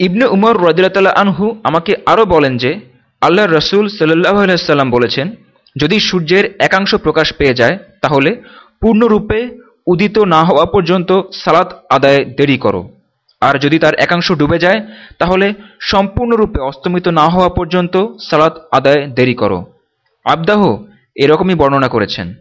ইবনে উমর রদিল্লা আনহু আমাকে আরও বলেন যে আল্লাহ রসুল সাল্লাহ আলাইসাল্লাম বলেছেন, যদি সূর্যের একাংশ প্রকাশ পেয়ে যায়, তাহলে পূর্ণরূপে উদিত না হওয়া পর্যন্ত সালাত আদায় দেরি করো। আর যদি তার একাংশ ডুবে যায়, তাহলে সম্পূর্ণরূপে অস্তমিত না হওয়া পর্যন্ত সালাত আদায় দেরি করো। আবদাহ এরকমই বর্ণনা করেছেন।